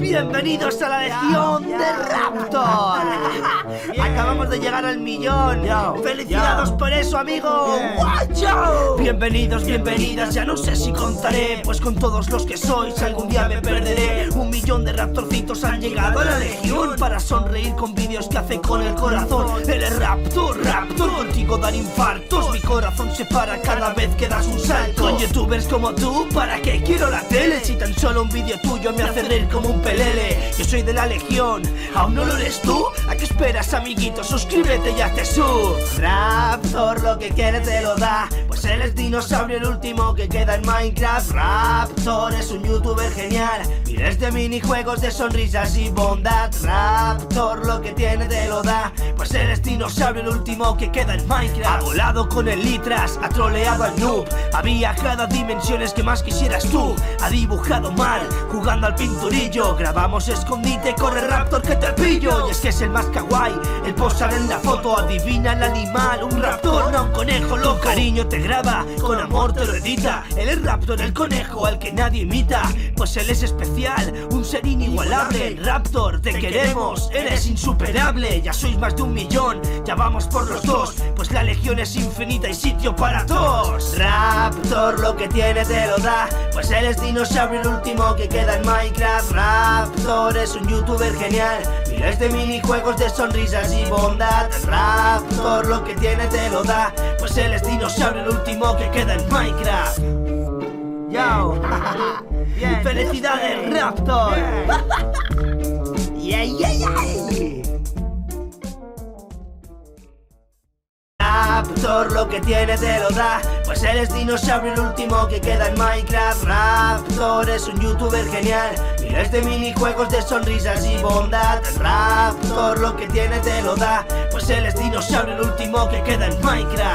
Bienvenidos a la legión de Raptor. Acabamos de llegar al millón. Felicidades por eso, amigo. Bienvenidos, bienvenidas. Ya no sé si contaré, pues con todos los que sois algún día me perderé. Un millón de raptorcitos han llegado a la legión para sonreír con vídeos que hace con el corazón. Él es Raptor, Raptor, contigo dan infartos. Mi corazón se para cada vez que das un salto. Con youtubers como tú, ¿para qué quiero la tele? Si tan solo un vídeo tuyo me hace reír como un pelele. Yo soy de la legión, ¿aún no lo eres tú? ¿A qué esperas, amiguito? Suscríbete y hazte su. Raptor, lo que quiere te lo da. Pues él es dinosaurio, el último que queda en Minecraft. Raptor es un youtuber genial. Miles de minijuegos de sonrisas y bondad. Raptor, lo que tiene te lo da. Pues él es dinosaurio, el último que queda en Minecraft. Ha volado con el Litras, ha troleado al noob. Ha viajado a dimensiones que más quisieras tú. Ha dibujado mal, jugando al pinturillo. Grabamos escondite, corre Raptor que te pillo. Y es que es el más kawaii, el posar en la foto. Adivina el animal, un raptor, no. Cariño te graba, con amor te lo edita. Él es Raptor, el conejo al que nadie imita. Pues él es especial, un ser inigualable. Raptor, te queremos, eres insuperable. Ya sois más de un millón, ya vamos por los dos. Pues la legión es infinita y sitio para todos. Raptor, lo que tiene te lo da. Pues él es dinosaurio, el último que queda en Minecraft. Raptor es un youtuber genial. Miles de minijuegos de sonrisas y bondad. Raptor, lo que tiene te lo da. Es dinosaurio, el último que queda en Minecraft. Yo, felicidades, Raptor. Yeah, yeah, yeah. Raptor lo que tiene te lo da. Pues él es dinosaurio el último que queda en Minecraft. Raptor es un youtuber genial. Miles de minijuegos de sonrisas y bondad. Raptor lo que tiene te lo da. Pues él es dinosaurio el último que queda en Minecraft